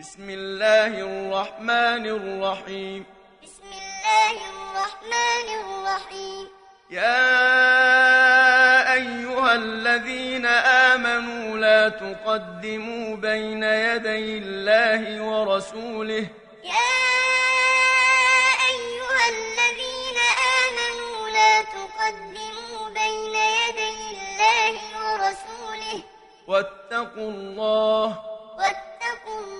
بسم الله الرحمن الرحيم. بسم الله الرحمن الرحيم. يا أيها الذين آمنوا لا تقدموا بين يدي الله ورسوله. يا أيها الذين آمنوا لا تقدموا بين يدي الله ورسوله. واتقوا الله. واتقوا الله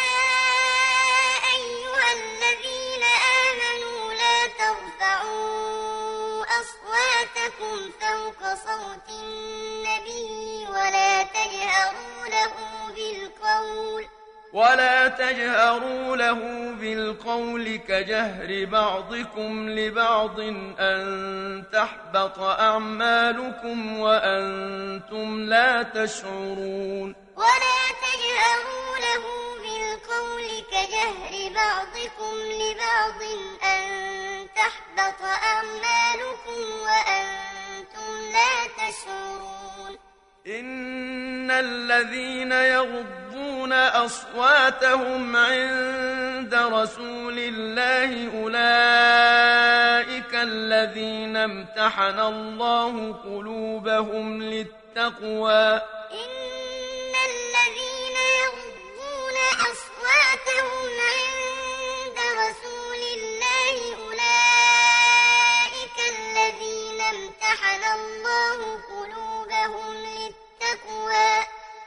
صوت النبي ولا تجهروا له بالقول. ولا تجهروا له بالقول كجهر بعضكم لبعض أن تحبط أعمالكم وأنتم لا تشعرون. ولا تجهروا له بالقول كجهر بعضكم لبعض أن تحبط أعمالكم وأنتم لا تشعرون. إن الذين يغضون أصواتهم عند رسول الله أولئك الذين امتحن الله قلوبهم للتقوى. إن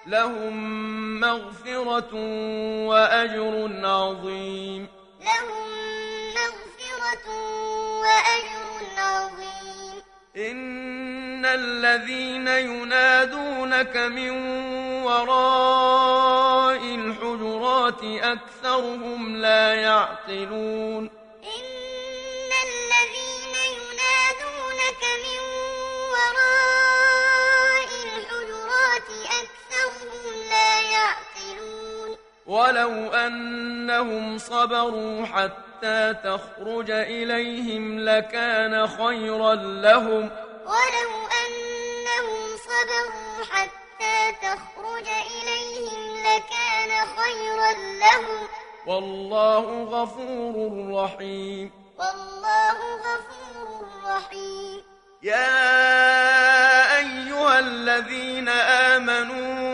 لهم مغفرة وأجر عظيم. لهم مغفرة وأجر عظيم. إن الذين ينادونك من وراء الحجرات أكثرهم لا يعقلون. ولو أنهم صبروا حتى تخرج إليهم لكان خيرا لهم. ولو أنهم صبروا حتى تخرج إليهم لكان خيرا لهم. والله غفور رحيم. والله غفور رحيم. يا أيها الذين آمنوا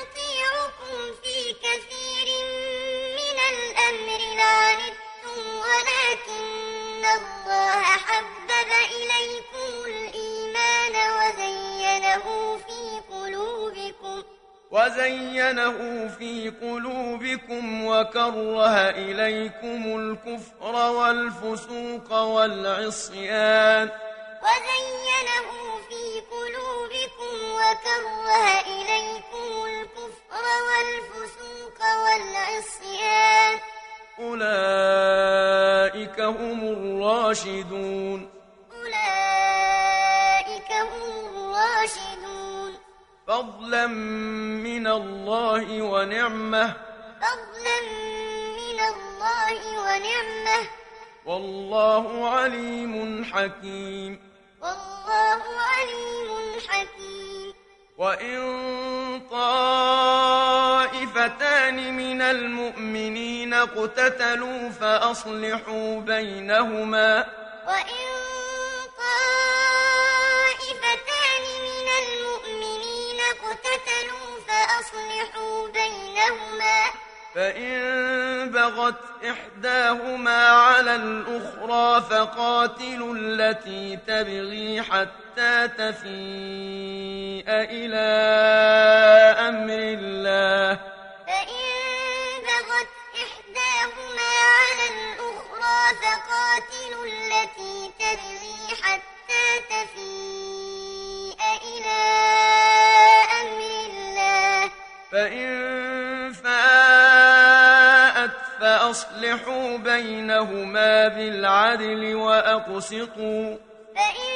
وزينه في قلوبكم وكره إليكم الكفر والفسوق والعصيان. وزينه في قلوبكم وكره إليكم الكفر والفسوق والعصيان. أولئك هم الراشدون. فضلا من الله ونعمة. فضلا من الله ونعمة. والله عليم حكيم. والله عليم حكيم. وإن طائفتان من المؤمنين اقتتلوا فأصلحوا بينهما. وإن بينهما فإن بغت إحداهما على الأخرى فقاتلوا التي تبغي حتى تفيء إلى أمر الله. فإن بغت إحداهما على الأخرى فقاتلوا التي تبغي حتى تفيء إلى أمر الله. فإن فأصلحوا بينهما بالعدل وأقسطوا فإن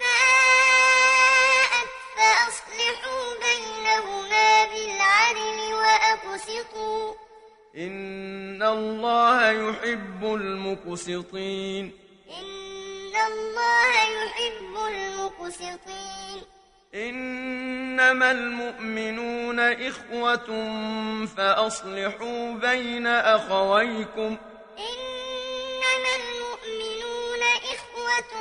فاءت فأصلحوا بينهما بالعدل وأقسطوا إن الله يحب المقسطين إن الله يحب المقسطين إنما المؤمنون إخوة فأصلحوا بين أخويكم. إنما المؤمنون إخوة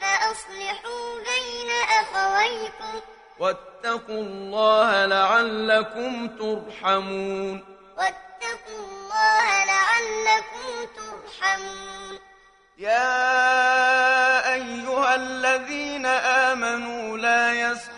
فأصلحوا بين أخويكم. واتقوا الله لعلكم ترحمون. واتقوا الله لعلكم ترحمون. يا أيها الذين آمنوا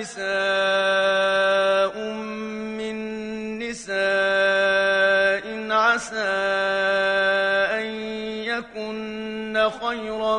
نساء من نساء عسى أن يكن خيرا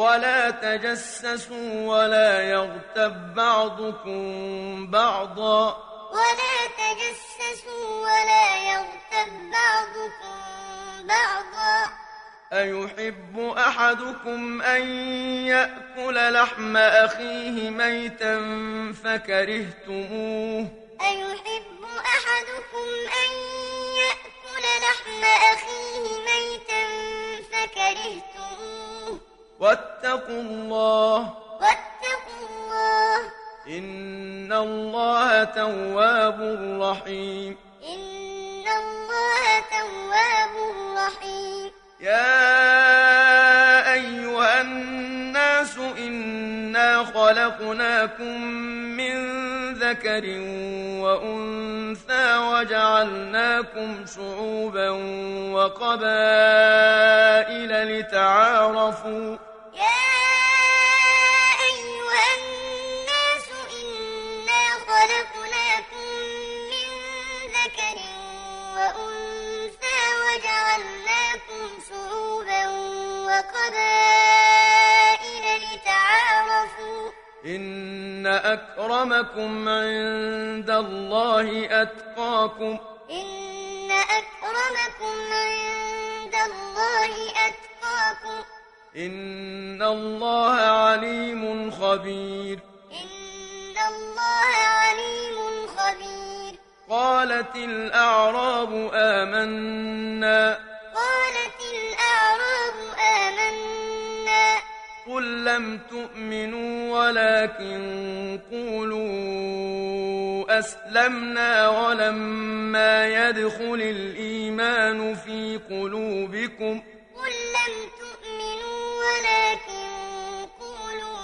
ولا تجسسوا ولا يغتب بعضكم بعضا. ولا تجسسوا ولا يغتب بعضكم بعضا. أيحب أحدكم أن يأكل لحم أخيه ميتا فكرهتموه؟ أيحب أحدكم أن يأكل لحم أخيه واتقوا الله. واتقوا الله. إن الله تواب رحيم. إن الله تواب رحيم. يا أيها الناس إنا خلقناكم من ذكر وأنثى وجعلناكم شعوبا وقبائل لتعارفوا وقبائل لتعارفوا. إن أكرمكم عند الله أتقاكم. إن أكرمكم عند الله أتقاكم. إن الله عليم خبير. إن الله عليم خبير. قالت الأعراب آمنا. قل لم تؤمنوا ولكن قولوا أسلمنا ولما يدخل الإيمان في قلوبكم قل لم تؤمنوا ولكن قولوا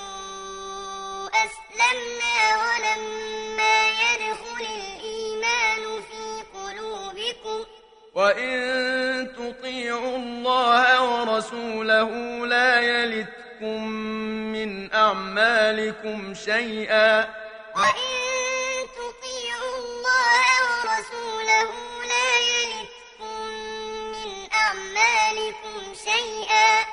أسلمنا ولما يدخل الإيمان في قلوبكم وإن تطيعوا الله ورسوله يلتكم من أعمالكم شيئا. وإن تطيعوا الله ورسوله لا يلتكم من أعمالكم شيئا.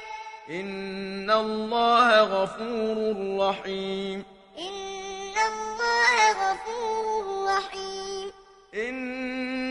إن الله غفور رحيم. إن الله غفور رحيم.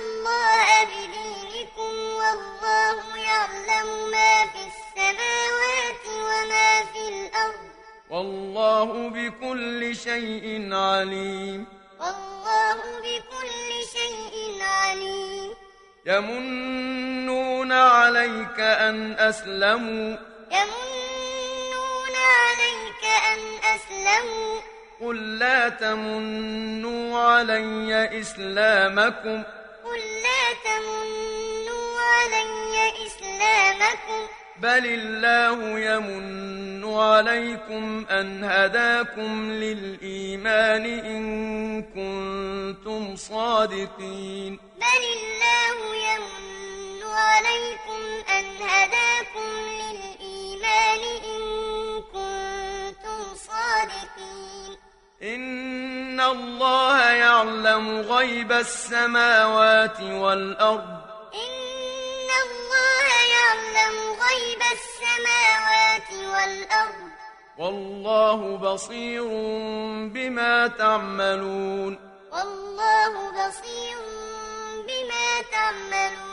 الله بدينكم والله يعلم ما في السماوات وما في الأرض. والله بكل شيء عليم. والله بكل شيء عليم. يمنون عليك أن أسلموا. يمنون عليك أن أسلموا. قل لا تمنوا علي إسلامكم. تمنوا علي إسلامكم. بل الله يمن عليكم أن هداكم للإيمان إن كنتم صادقين. بل الله يمن عليكم أن هداكم للإيمان إن الله يعلم غيب السماوات والأرض إن الله يعلم غيب السماوات والأرض والله بصير بما تعملون والله بصير بما تعملون